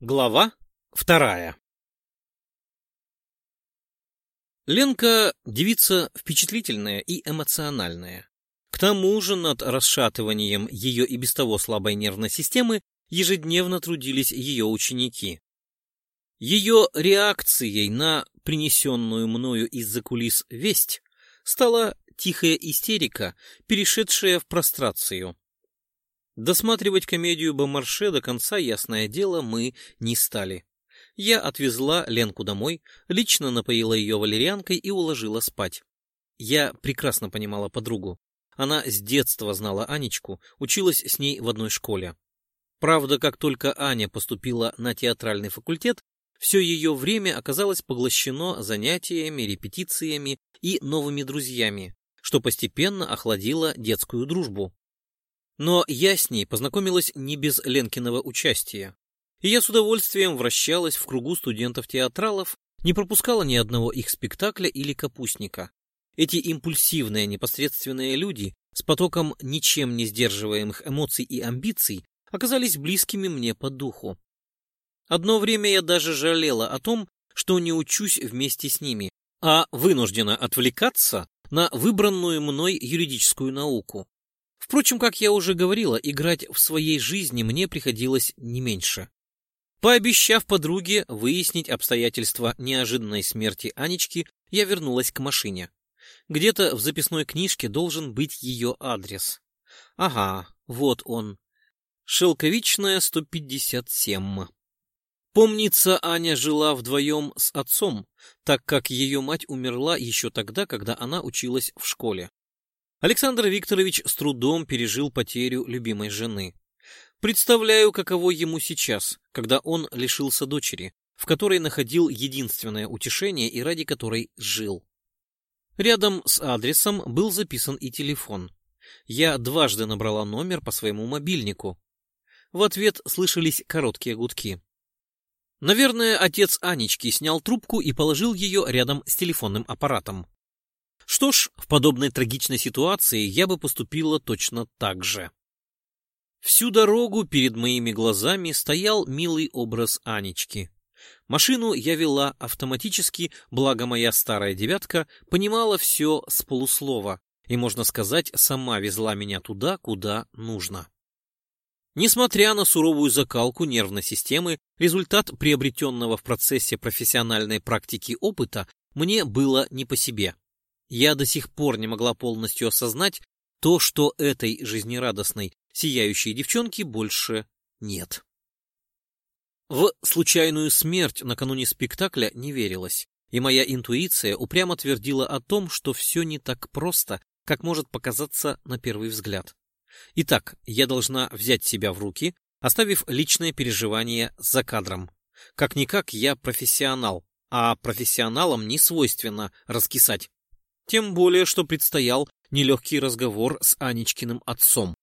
Глава вторая Ленка — девица впечатлительная и эмоциональная. К тому же над расшатыванием ее и без того слабой нервной системы ежедневно трудились ее ученики. Ее реакцией на принесенную мною из-за кулис весть стала тихая истерика, перешедшая в прострацию. Досматривать комедию Бомарше до конца, ясное дело, мы не стали. Я отвезла Ленку домой, лично напоила ее валерьянкой и уложила спать. Я прекрасно понимала подругу. Она с детства знала Анечку, училась с ней в одной школе. Правда, как только Аня поступила на театральный факультет, все ее время оказалось поглощено занятиями, репетициями и новыми друзьями, что постепенно охладило детскую дружбу. Но я с ней познакомилась не без Ленкиного участия. И я с удовольствием вращалась в кругу студентов-театралов, не пропускала ни одного их спектакля или капустника. Эти импульсивные, непосредственные люди с потоком ничем не сдерживаемых эмоций и амбиций оказались близкими мне по духу. Одно время я даже жалела о том, что не учусь вместе с ними, а вынуждена отвлекаться на выбранную мной юридическую науку. Впрочем, как я уже говорила, играть в своей жизни мне приходилось не меньше. Пообещав подруге выяснить обстоятельства неожиданной смерти Анечки, я вернулась к машине. Где-то в записной книжке должен быть ее адрес. Ага, вот он. Шелковичная, 157. Помнится, Аня жила вдвоем с отцом, так как ее мать умерла еще тогда, когда она училась в школе. Александр Викторович с трудом пережил потерю любимой жены. Представляю, каково ему сейчас, когда он лишился дочери, в которой находил единственное утешение и ради которой жил. Рядом с адресом был записан и телефон. Я дважды набрала номер по своему мобильнику. В ответ слышались короткие гудки. Наверное, отец Анечки снял трубку и положил ее рядом с телефонным аппаратом. Что ж, в подобной трагичной ситуации я бы поступила точно так же. Всю дорогу перед моими глазами стоял милый образ Анечки. Машину я вела автоматически, благо моя старая девятка понимала все с полуслова и, можно сказать, сама везла меня туда, куда нужно. Несмотря на суровую закалку нервной системы, результат приобретенного в процессе профессиональной практики опыта мне было не по себе. Я до сих пор не могла полностью осознать то, что этой жизнерадостной, сияющей девчонки больше нет. В случайную смерть накануне спектакля не верилось, и моя интуиция упрямо твердила о том, что все не так просто, как может показаться на первый взгляд. Итак, я должна взять себя в руки, оставив личное переживание за кадром. Как-никак я профессионал, а профессионалам не свойственно раскисать. Тем более, что предстоял нелегкий разговор с Анечкиным отцом.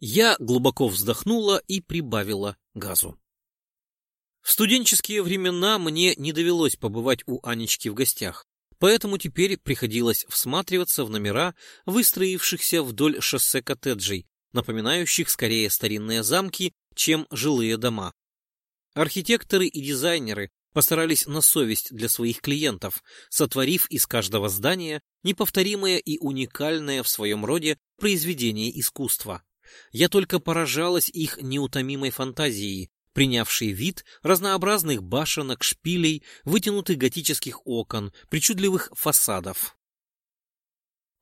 Я глубоко вздохнула и прибавила газу. В студенческие времена мне не довелось побывать у Анечки в гостях, поэтому теперь приходилось всматриваться в номера, выстроившихся вдоль шоссе коттеджей, напоминающих скорее старинные замки, чем жилые дома. Архитекторы и дизайнеры постарались на совесть для своих клиентов, сотворив из каждого здания неповторимое и уникальное в своем роде произведение искусства. Я только поражалась их неутомимой фантазией, принявшей вид разнообразных башенок, шпилей, вытянутых готических окон, причудливых фасадов.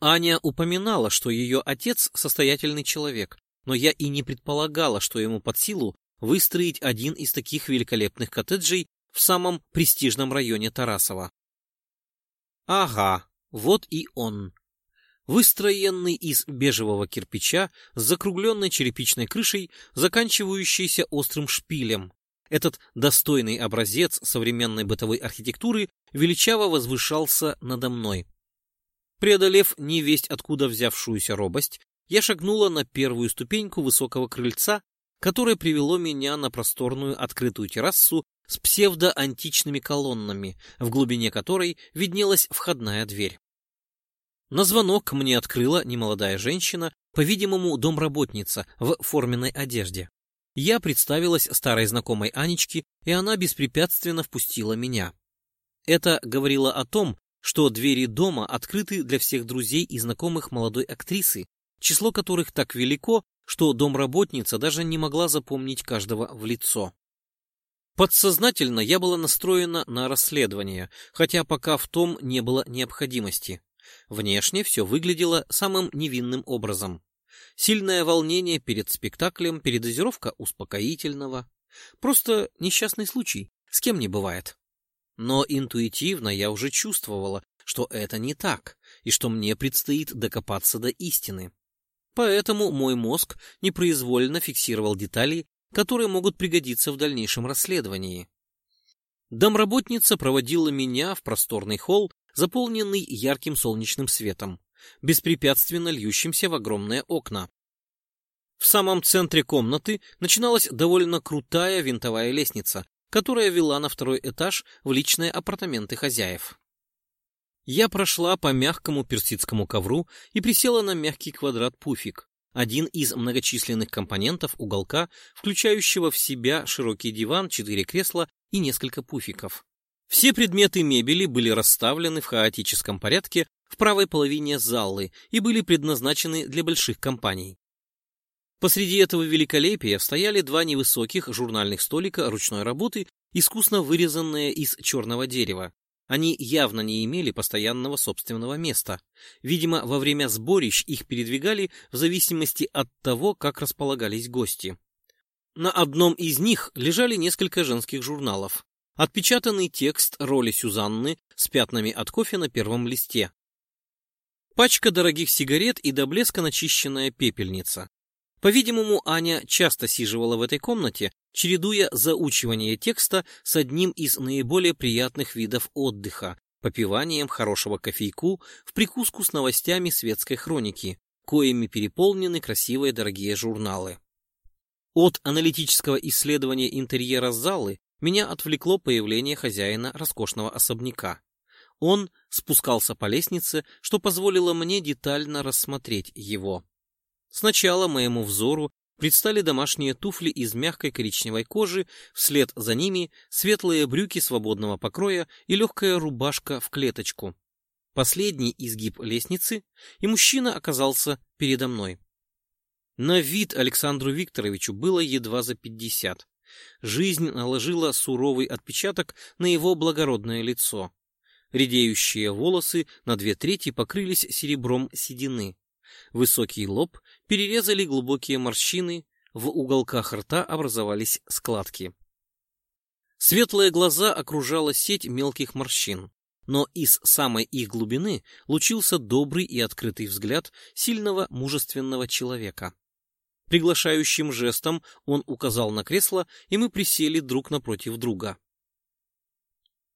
Аня упоминала, что ее отец состоятельный человек, но я и не предполагала, что ему под силу выстроить один из таких великолепных коттеджей в самом престижном районе Тарасова. Ага, вот и он. Выстроенный из бежевого кирпича с закругленной черепичной крышей, заканчивающейся острым шпилем. Этот достойный образец современной бытовой архитектуры величаво возвышался надо мной. Преодолев невесть откуда взявшуюся робость, я шагнула на первую ступеньку высокого крыльца, которое привело меня на просторную открытую террасу с псевдоантичными колоннами, в глубине которой виднелась входная дверь. На звонок мне открыла немолодая женщина, по-видимому, домработница в форменной одежде. Я представилась старой знакомой Анечке, и она беспрепятственно впустила меня. Это говорило о том, что двери дома открыты для всех друзей и знакомых молодой актрисы, число которых так велико, что домработница даже не могла запомнить каждого в лицо. Подсознательно я была настроена на расследование, хотя пока в том не было необходимости. Внешне все выглядело самым невинным образом. Сильное волнение перед спектаклем, передозировка успокоительного. Просто несчастный случай, с кем не бывает. Но интуитивно я уже чувствовала, что это не так, и что мне предстоит докопаться до истины. Поэтому мой мозг непроизвольно фиксировал детали, которые могут пригодиться в дальнейшем расследовании. Домработница проводила меня в просторный холл, заполненный ярким солнечным светом, беспрепятственно льющимся в огромные окна. В самом центре комнаты начиналась довольно крутая винтовая лестница, которая вела на второй этаж в личные апартаменты хозяев. Я прошла по мягкому персидскому ковру и присела на мягкий квадрат-пуфик, один из многочисленных компонентов уголка, включающего в себя широкий диван, четыре кресла и несколько пуфиков. Все предметы мебели были расставлены в хаотическом порядке в правой половине залы и были предназначены для больших компаний. Посреди этого великолепия стояли два невысоких журнальных столика ручной работы, искусно вырезанные из черного дерева. Они явно не имели постоянного собственного места. Видимо, во время сборищ их передвигали в зависимости от того, как располагались гости. На одном из них лежали несколько женских журналов. Отпечатанный текст роли Сюзанны с пятнами от кофе на первом листе. Пачка дорогих сигарет и до блеска начищенная пепельница. По-видимому, Аня часто сиживала в этой комнате, чередуя заучивание текста с одним из наиболее приятных видов отдыха – попиванием хорошего кофейку в прикуску с новостями светской хроники, коими переполнены красивые дорогие журналы. От аналитического исследования интерьера залы меня отвлекло появление хозяина роскошного особняка. Он спускался по лестнице, что позволило мне детально рассмотреть его. Сначала моему взору предстали домашние туфли из мягкой коричневой кожи, вслед за ними светлые брюки свободного покроя и легкая рубашка в клеточку. Последний изгиб лестницы, и мужчина оказался передо мной. На вид Александру Викторовичу было едва за пятьдесят. Жизнь наложила суровый отпечаток на его благородное лицо. Редеющие волосы на две трети покрылись серебром седины. Высокий лоб перерезали глубокие морщины, в уголках рта образовались складки. Светлые глаза окружала сеть мелких морщин, но из самой их глубины лучился добрый и открытый взгляд сильного мужественного человека. Приглашающим жестом он указал на кресло, и мы присели друг напротив друга.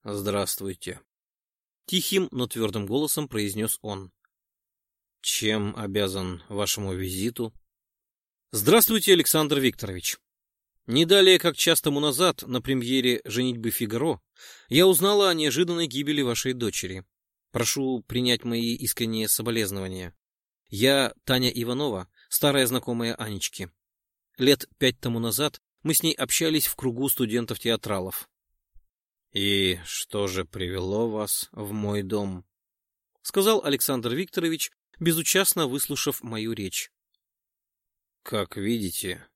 «Здравствуйте», — тихим, но твердым голосом произнес он. Чем обязан вашему визиту? Здравствуйте, Александр Викторович. Не далее, как час тому назад, на премьере «Женитьбы Фигаро», я узнала о неожиданной гибели вашей дочери. Прошу принять мои искренние соболезнования. Я Таня Иванова, старая знакомая Анечки. Лет пять тому назад мы с ней общались в кругу студентов-театралов. — И что же привело вас в мой дом? — сказал Александр Викторович, безучастно выслушав мою речь. Как видите,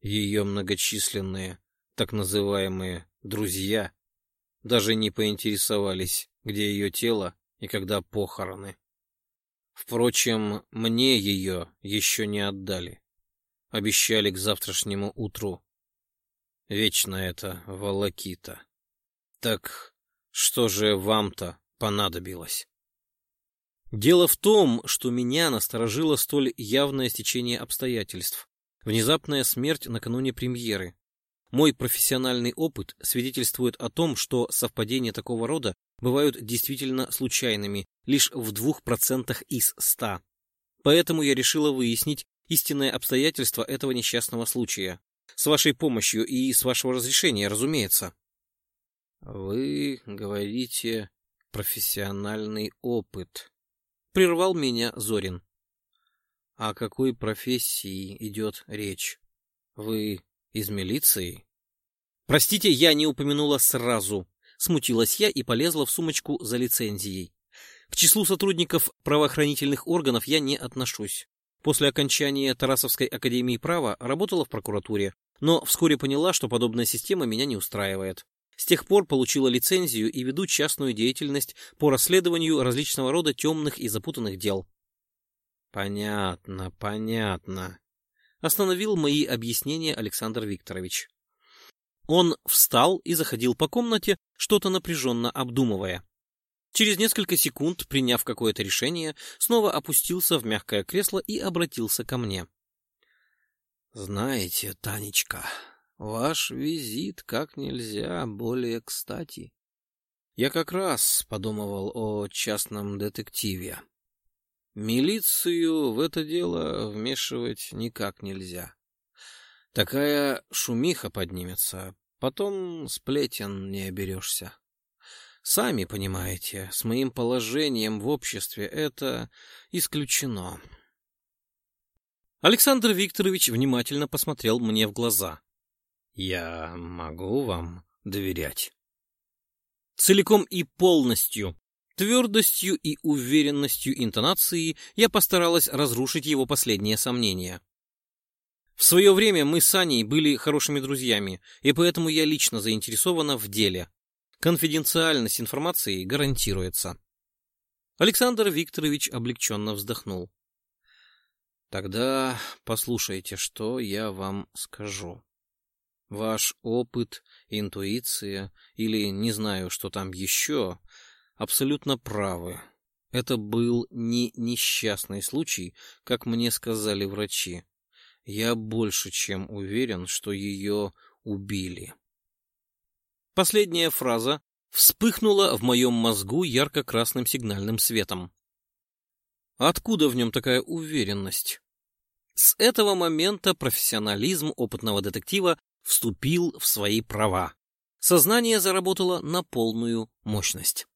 ее многочисленные, так называемые «друзья» даже не поинтересовались, где ее тело и когда похороны. Впрочем, мне ее еще не отдали. Обещали к завтрашнему утру. Вечно это волокита. Так что же вам-то понадобилось? Дело в том, что меня насторожило столь явное стечение обстоятельств. Внезапная смерть накануне премьеры. Мой профессиональный опыт свидетельствует о том, что совпадения такого рода бывают действительно случайными, лишь в двух процентах из ста. Поэтому я решила выяснить истинное обстоятельство этого несчастного случая. С вашей помощью и с вашего разрешения, разумеется. Вы говорите профессиональный опыт, Прервал меня Зорин. О какой профессии идет речь? Вы Из милиции? Простите, я не упомянула сразу. Смутилась я и полезла в сумочку за лицензией. К числу сотрудников правоохранительных органов я не отношусь. После окончания Тарасовской академии права работала в прокуратуре, но вскоре поняла, что подобная система меня не устраивает. С тех пор получила лицензию и веду частную деятельность по расследованию различного рода темных и запутанных дел. Понятно, понятно. Остановил мои объяснения Александр Викторович. Он встал и заходил по комнате, что-то напряженно обдумывая. Через несколько секунд, приняв какое-то решение, снова опустился в мягкое кресло и обратился ко мне. «Знаете, Танечка, ваш визит как нельзя более кстати. Я как раз подумывал о частном детективе. Милицию в это дело вмешивать никак нельзя. Такая шумиха поднимется, потом сплетен не оберешься. Сами понимаете, с моим положением в обществе это исключено. Александр Викторович внимательно посмотрел мне в глаза. Я могу вам доверять. Целиком и полностью, твердостью и уверенностью интонации я постаралась разрушить его последние сомнения. В свое время мы с Аней были хорошими друзьями, и поэтому я лично заинтересована в деле. Конфиденциальность информации гарантируется. Александр Викторович облегченно вздохнул. Тогда послушайте, что я вам скажу. Ваш опыт, интуиция или не знаю, что там еще, абсолютно правы. Это был не несчастный случай, как мне сказали врачи. Я больше чем уверен, что ее убили. Последняя фраза вспыхнула в моем мозгу ярко-красным сигнальным светом. Откуда в нем такая уверенность? С этого момента профессионализм опытного детектива вступил в свои права. Сознание заработало на полную мощность.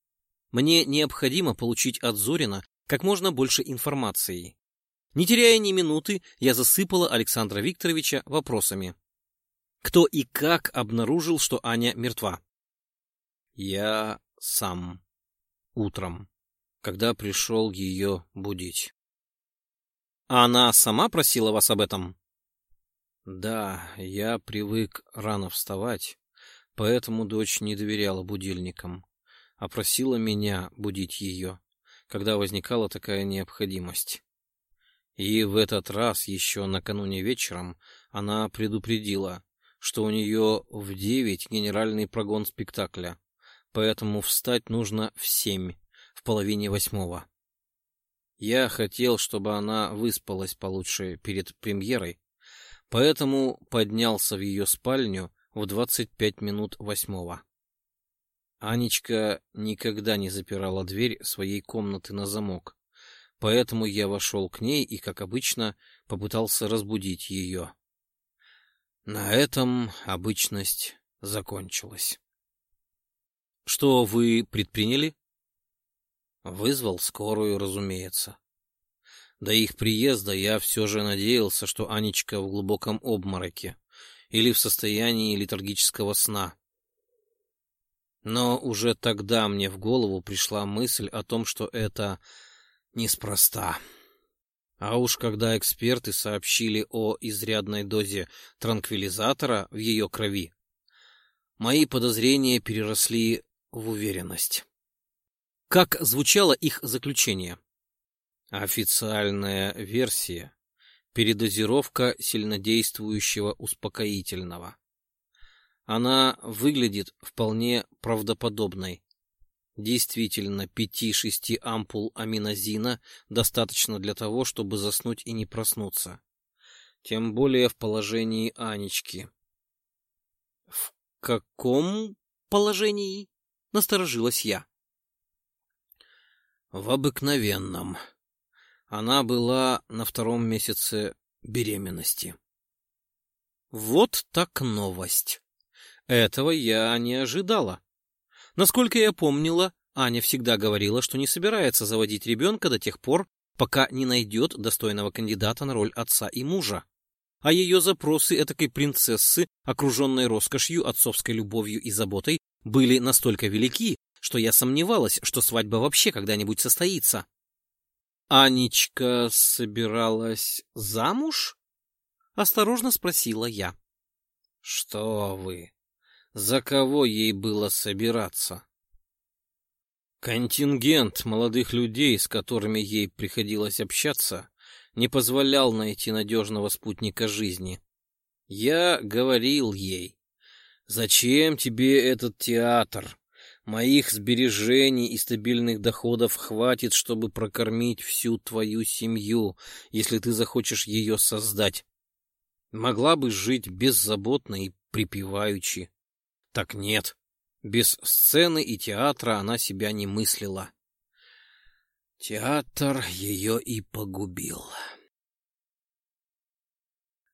Мне необходимо получить от Зорина как можно больше информации. Не теряя ни минуты, я засыпала Александра Викторовича вопросами. Кто и как обнаружил, что Аня мертва? Я сам. Утром, когда пришел ее будить. А она сама просила вас об этом? Да, я привык рано вставать, поэтому дочь не доверяла будильникам, а просила меня будить ее, когда возникала такая необходимость. И в этот раз, еще накануне вечером, она предупредила, что у нее в девять генеральный прогон спектакля, поэтому встать нужно в семь, в половине восьмого. Я хотел, чтобы она выспалась получше перед премьерой, поэтому поднялся в ее спальню в двадцать пять минут восьмого. Анечка никогда не запирала дверь своей комнаты на замок, поэтому я вошел к ней и, как обычно, попытался разбудить ее. На этом обычность закончилась. Что вы предприняли? Вызвал скорую, разумеется. До их приезда я все же надеялся, что Анечка в глубоком обмороке или в состоянии летаргического сна. Но уже тогда мне в голову пришла мысль о том, что это неспроста. А уж когда эксперты сообщили о изрядной дозе транквилизатора в ее крови, мои подозрения переросли в уверенность. Как звучало их заключение? Официальная версия – передозировка сильнодействующего успокоительного. Она выглядит вполне правдоподобной, Действительно, 5-6 ампул аминозина достаточно для того, чтобы заснуть и не проснуться. Тем более в положении Анечки. — В каком положении? — насторожилась я. — В обыкновенном. Она была на втором месяце беременности. Вот так новость. Этого я не ожидала. Насколько я помнила, Аня всегда говорила, что не собирается заводить ребенка до тех пор, пока не найдет достойного кандидата на роль отца и мужа. а ее запросы этакой принцессы, окруженной роскошью, отцовской любовью и заботой, были настолько велики, что я сомневалась, что свадьба вообще когда-нибудь состоится. «Анечка собиралась замуж?» — осторожно спросила я. «Что вы? За кого ей было собираться?» Контингент молодых людей, с которыми ей приходилось общаться, не позволял найти надежного спутника жизни. Я говорил ей, «Зачем тебе этот театр? Моих сбережений и стабильных доходов хватит, чтобы прокормить всю твою семью, если ты захочешь ее создать. Могла бы жить беззаботно и припеваючи. Так нет. Без сцены и театра она себя не мыслила. Театр ее и погубил.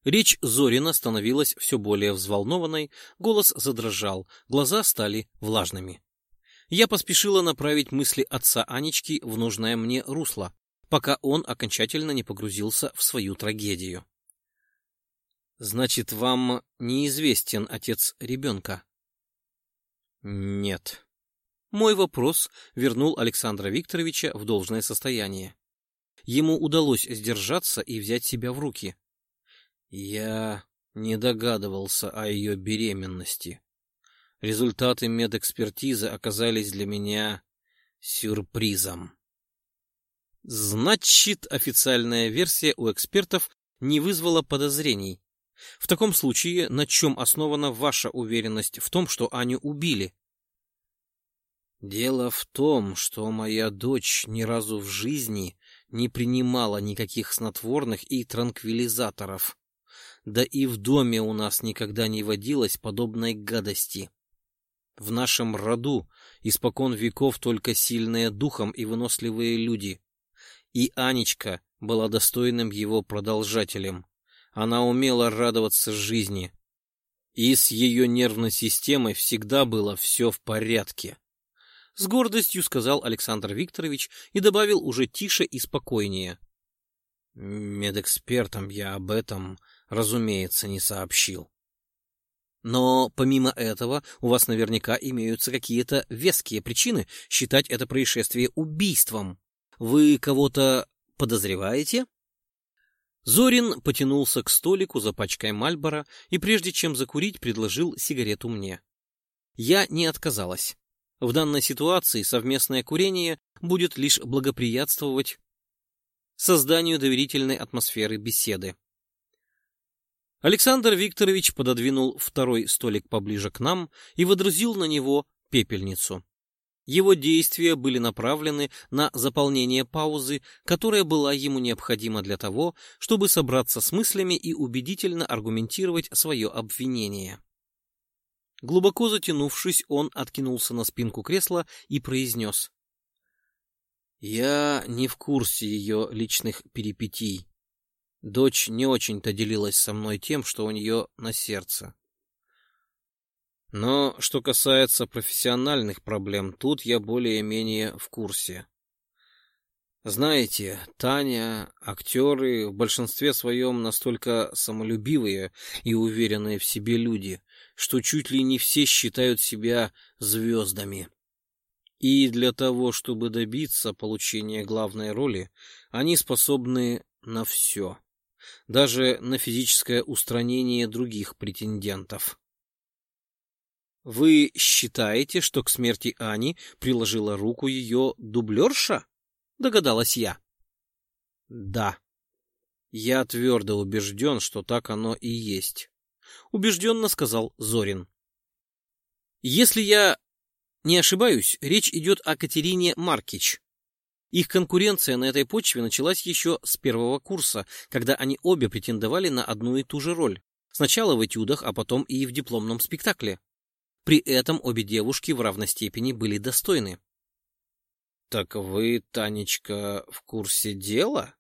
Речь Зорина становилась все более взволнованной, голос задрожал, глаза стали влажными. Я поспешила направить мысли отца Анечки в нужное мне русло, пока он окончательно не погрузился в свою трагедию. «Значит, вам неизвестен отец ребенка?» «Нет». Мой вопрос вернул Александра Викторовича в должное состояние. Ему удалось сдержаться и взять себя в руки. Я не догадывался о ее беременности. Результаты медэкспертизы оказались для меня сюрпризом. Значит, официальная версия у экспертов не вызвала подозрений. В таком случае, на чем основана ваша уверенность в том, что Аню убили? Дело в том, что моя дочь ни разу в жизни не принимала никаких снотворных и транквилизаторов. Да и в доме у нас никогда не водилось подобной гадости. В нашем роду испокон веков только сильные духом и выносливые люди. И Анечка была достойным его продолжателем. Она умела радоваться жизни. И с ее нервной системой всегда было все в порядке. С гордостью сказал Александр Викторович и добавил уже тише и спокойнее. Медэкспертам я об этом разумеется, не сообщил. Но помимо этого, у вас наверняка имеются какие-то веские причины считать это происшествие убийством. Вы кого-то подозреваете? Зорин потянулся к столику за пачкой Мальбора и прежде чем закурить, предложил сигарету мне. Я не отказалась. В данной ситуации совместное курение будет лишь благоприятствовать созданию доверительной атмосферы беседы. Александр Викторович пододвинул второй столик поближе к нам и водрузил на него пепельницу. Его действия были направлены на заполнение паузы, которая была ему необходима для того, чтобы собраться с мыслями и убедительно аргументировать свое обвинение. Глубоко затянувшись, он откинулся на спинку кресла и произнес. «Я не в курсе ее личных перипетий. Дочь не очень-то делилась со мной тем, что у нее на сердце. Но что касается профессиональных проблем, тут я более-менее в курсе. Знаете, Таня, актеры в большинстве своем настолько самолюбивые и уверенные в себе люди, что чуть ли не все считают себя звездами. И для того, чтобы добиться получения главной роли, они способны на все даже на физическое устранение других претендентов. Вы считаете, что к смерти Ани приложила руку ее дублерша? Догадалась я. Да. Я твердо убежден, что так оно и есть. Убежденно сказал Зорин. Если я не ошибаюсь, речь идет о Катерине Маркич, их конкуренция на этой почве началась еще с первого курса, когда они обе претендовали на одну и ту же роль. Сначала в этюдах, а потом и в дипломном спектакле. При этом обе девушки в равной степени были достойны. «Так вы, Танечка, в курсе дела?»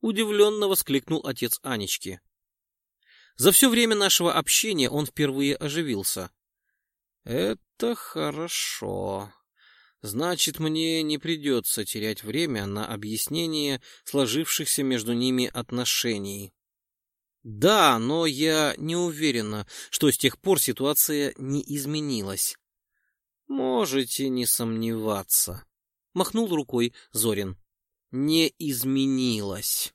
Удивленно воскликнул отец Анечки. За все время нашего общения он впервые оживился. «Это хорошо», Значит, мне не придется терять время на объяснение сложившихся между ними отношений. Да, но я не уверена, что с тех пор ситуация не изменилась. Можете не сомневаться, махнул рукой Зорин. Не изменилась.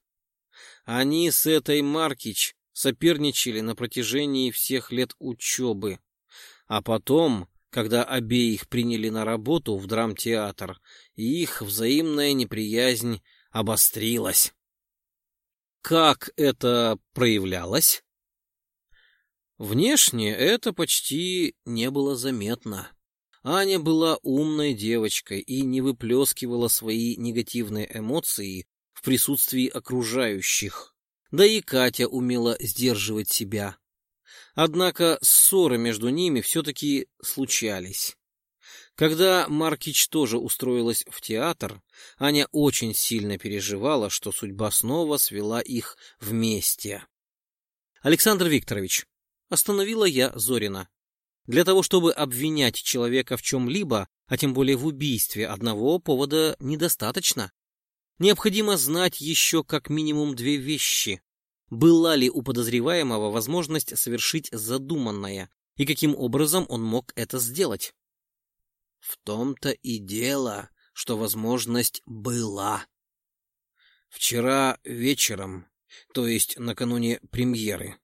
Они с этой Маркич соперничали на протяжении всех лет учебы. А потом, когда обеих приняли на работу в драмтеатр, их взаимная неприязнь обострилась. Как это проявлялось? Внешне это почти не было заметно. Аня была умной девочкой и не выплескивала свои негативные эмоции в присутствии окружающих. Да и Катя умела сдерживать себя. Однако ссоры между ними все-таки случались. Когда Маркич тоже устроилась в театр, Аня очень сильно переживала, что судьба снова свела их вместе. Александр Викторович, остановила я Зорина. Для того, чтобы обвинять человека в чем-либо, а тем более в убийстве, одного повода недостаточно. Необходимо знать еще как минимум две вещи. Была ли у подозреваемого возможность совершить задуманное, и каким образом он мог это сделать? В том-то и дело, что возможность была. Вчера вечером, то есть накануне премьеры,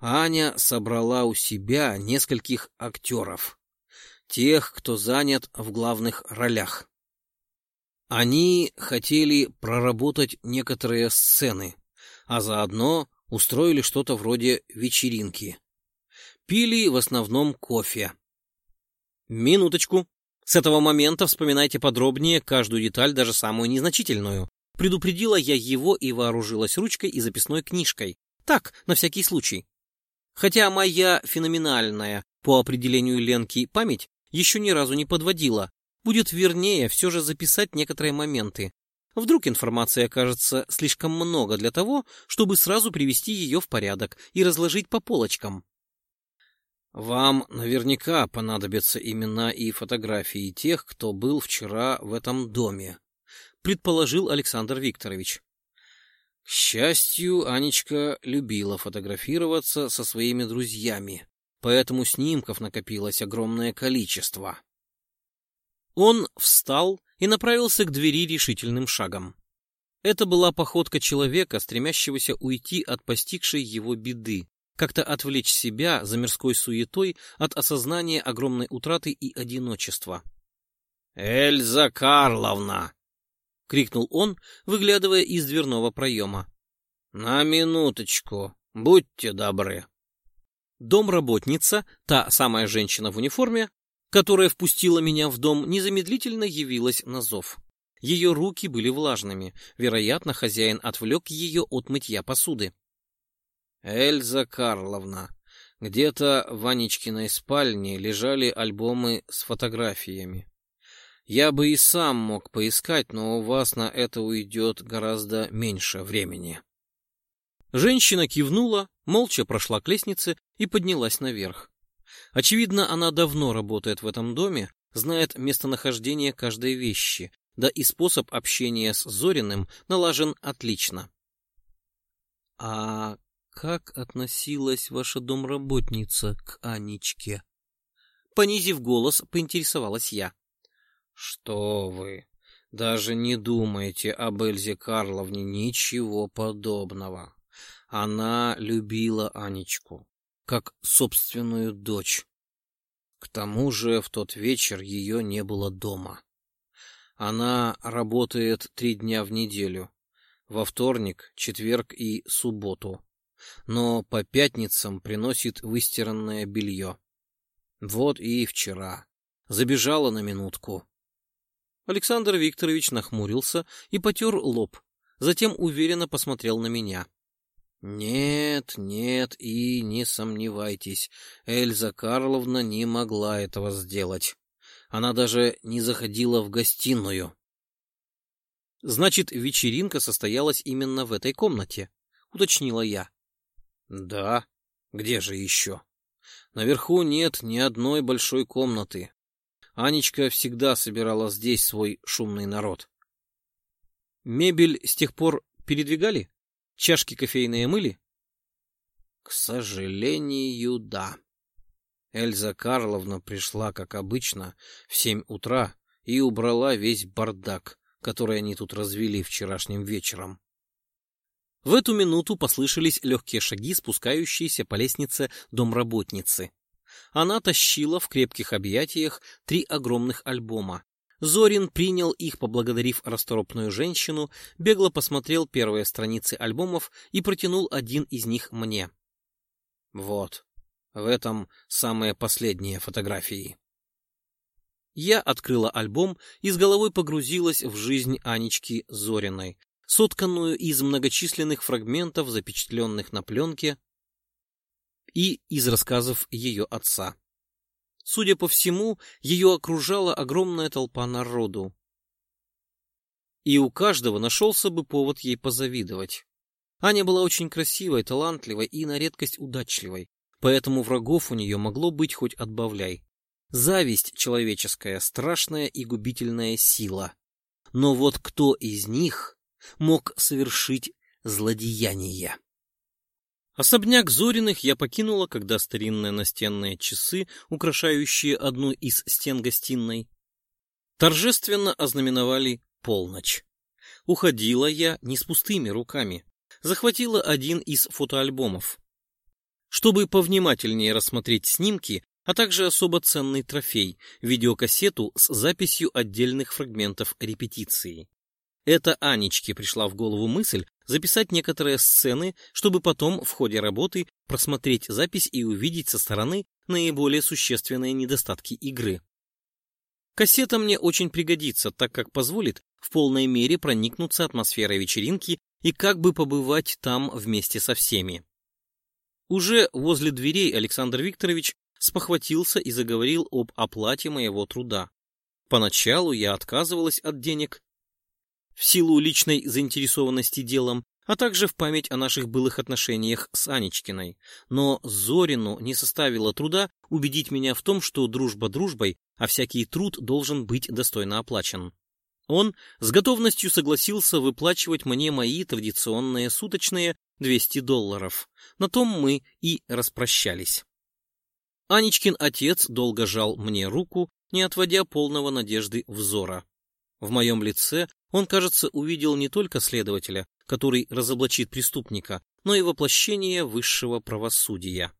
Аня собрала у себя нескольких актеров, тех, кто занят в главных ролях. Они хотели проработать некоторые сцены, а заодно устроили что-то вроде вечеринки. Пили в основном кофе. Минуточку. С этого момента вспоминайте подробнее каждую деталь, даже самую незначительную. Предупредила я его и вооружилась ручкой и записной книжкой. Так, на всякий случай. Хотя моя феноменальная, по определению Ленки, память еще ни разу не подводила. Будет вернее все же записать некоторые моменты. Вдруг информации окажется слишком много для того, чтобы сразу привести ее в порядок и разложить по полочкам. Вам наверняка понадобятся имена и фотографии тех, кто был вчера в этом доме, предположил Александр Викторович. К счастью, Анечка любила фотографироваться со своими друзьями, поэтому снимков накопилось огромное количество. Он встал и направился к двери решительным шагом. Это была походка человека, стремящегося уйти от постигшей его беды, как-то отвлечь себя за мирской суетой от осознания огромной утраты и одиночества. «Эльза Карловна!» — крикнул он, выглядывая из дверного проема. «На минуточку, будьте добры». Домработница, та самая женщина в униформе, которая впустила меня в дом, незамедлительно явилась на зов. Ее руки были влажными, вероятно, хозяин отвлек ее от мытья посуды. Эльза Карловна. Где-то в Анечкиной спальне лежали альбомы с фотографиями. Я бы и сам мог поискать, но у вас на это уйдет гораздо меньше времени. Женщина кивнула, молча прошла к лестнице и поднялась наверх. Очевидно, она давно работает в этом доме, знает местонахождение каждой вещи, да и способ общения с Зориным налажен отлично. — А как относилась ваша домработница к Анечке? Понизив голос, поинтересовалась я. Что вы? Даже не думайте об Эльзе Карловне ничего подобного. Она любила Анечку, как собственную дочь. К тому же в тот вечер ее не было дома. Она работает три дня в неделю, во вторник, четверг и субботу но по пятницам приносит выстиранное белье. Вот и вчера. Забежала на минутку. Александр Викторович нахмурился и потер лоб, затем уверенно посмотрел на меня. Нет, нет и не сомневайтесь, Эльза Карловна не могла этого сделать. Она даже не заходила в гостиную. Значит, вечеринка состоялась именно в этой комнате, уточнила я. Да, где же еще? Наверху нет ни одной большой комнаты. Анечка всегда собирала здесь свой шумный народ. Мебель с тех пор передвигали? Чашки кофейные мыли? К сожалению, да. Эльза Карловна пришла, как обычно, в семь утра и убрала весь бардак, который они тут развели вчерашним вечером. В эту минуту послышались легкие шаги, спускающиеся по лестнице домработницы. Она тащила в крепких объятиях три огромных альбома. Зорин принял их, поблагодарив расторопную женщину, бегло посмотрел первые страницы альбомов и протянул один из них мне. Вот, в этом самые последние фотографии. Я открыла альбом и с головой погрузилась в жизнь Анечки Зориной, сотканную из многочисленных фрагментов, запечатленных на пленке, и из рассказов ее отца. Судя по всему, ее окружала огромная толпа народу. И у каждого нашелся бы повод ей позавидовать. Аня была очень красивой, талантливой и на редкость удачливой поэтому врагов у нее могло быть хоть отбавляй. Зависть человеческая — страшная и губительная сила. Но вот кто из них мог совершить злодеяние? Особняк Зориных я покинула, когда старинные настенные часы, украшающие одну из стен гостиной, торжественно ознаменовали полночь. Уходила я не с пустыми руками. Захватила один из фотоальбомов. Чтобы повнимательнее рассмотреть снимки, а также особо ценный трофей – видеокассету с записью отдельных фрагментов репетиции. Это Анечке пришла в голову мысль записать некоторые сцены, чтобы потом в ходе работы просмотреть запись и увидеть со стороны наиболее существенные недостатки игры. Кассета мне очень пригодится, так как позволит в полной мере проникнуться атмосферой вечеринки и как бы побывать там вместе со всеми. Уже возле дверей Александр Викторович спохватился и заговорил об оплате моего труда. Поначалу я отказывалась от денег в силу личной заинтересованности делом, а также в память о наших былых отношениях с Анечкиной. Но Зорину не составило труда убедить меня в том, что дружба дружбой, а всякий труд должен быть достойно оплачен. Он с готовностью согласился выплачивать мне мои традиционные суточные 200 долларов. На том мы и распрощались. Анечкин отец долго жал мне руку, не отводя полного надежды взора. В моем лице он, кажется, увидел не только следователя, который разоблачит преступника, но и воплощение высшего правосудия.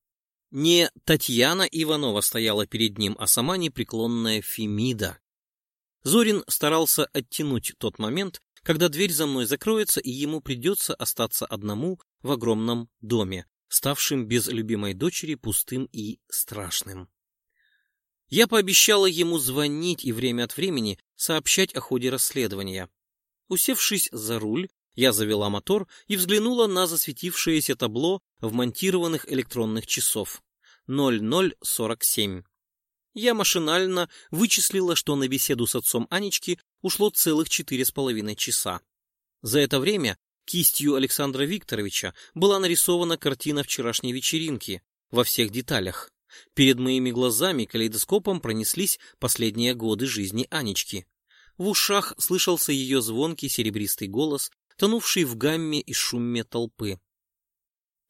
Не Татьяна Иванова стояла перед ним, а сама непреклонная Фемида. Зорин старался оттянуть тот момент, когда дверь за мной закроется, и ему придется остаться одному в огромном доме, ставшим без любимой дочери пустым и страшным. Я пообещала ему звонить и время от времени сообщать о ходе расследования. Усевшись за руль, я завела мотор и взглянула на засветившееся табло вмонтированных электронных часов. 0047. Я машинально вычислила, что на беседу с отцом Анечки ушло целых четыре с половиной часа. За это время кистью Александра Викторовича была нарисована картина вчерашней вечеринки во всех деталях. Перед моими глазами калейдоскопом пронеслись последние годы жизни Анечки. В ушах слышался ее звонкий серебристый голос, тонувший в гамме и шуме толпы.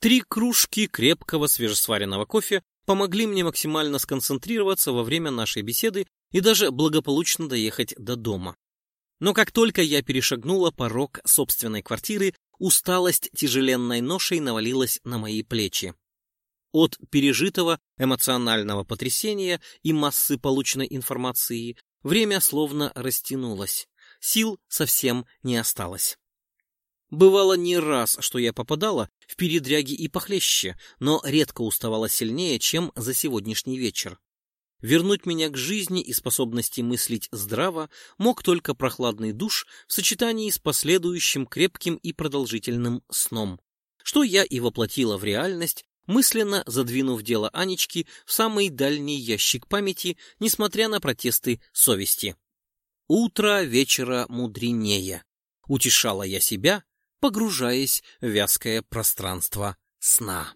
Три кружки крепкого свежесваренного кофе помогли мне максимально сконцентрироваться во время нашей беседы и даже благополучно доехать до дома. Но как только я перешагнула порог собственной квартиры, усталость тяжеленной ношей навалилась на мои плечи. От пережитого эмоционального потрясения и массы полученной информации время словно растянулось, сил совсем не осталось. Бывало не раз, что я попадала в передряги и похлеще, но редко уставала сильнее, чем за сегодняшний вечер. Вернуть меня к жизни и способности мыслить здраво мог только прохладный душ в сочетании с последующим крепким и продолжительным сном, что я и воплотила в реальность, мысленно задвинув дело Анечки в самый дальний ящик памяти, несмотря на протесты совести. «Утро вечера мудренее», — утешала я себя, погружаясь в вязкое пространство сна.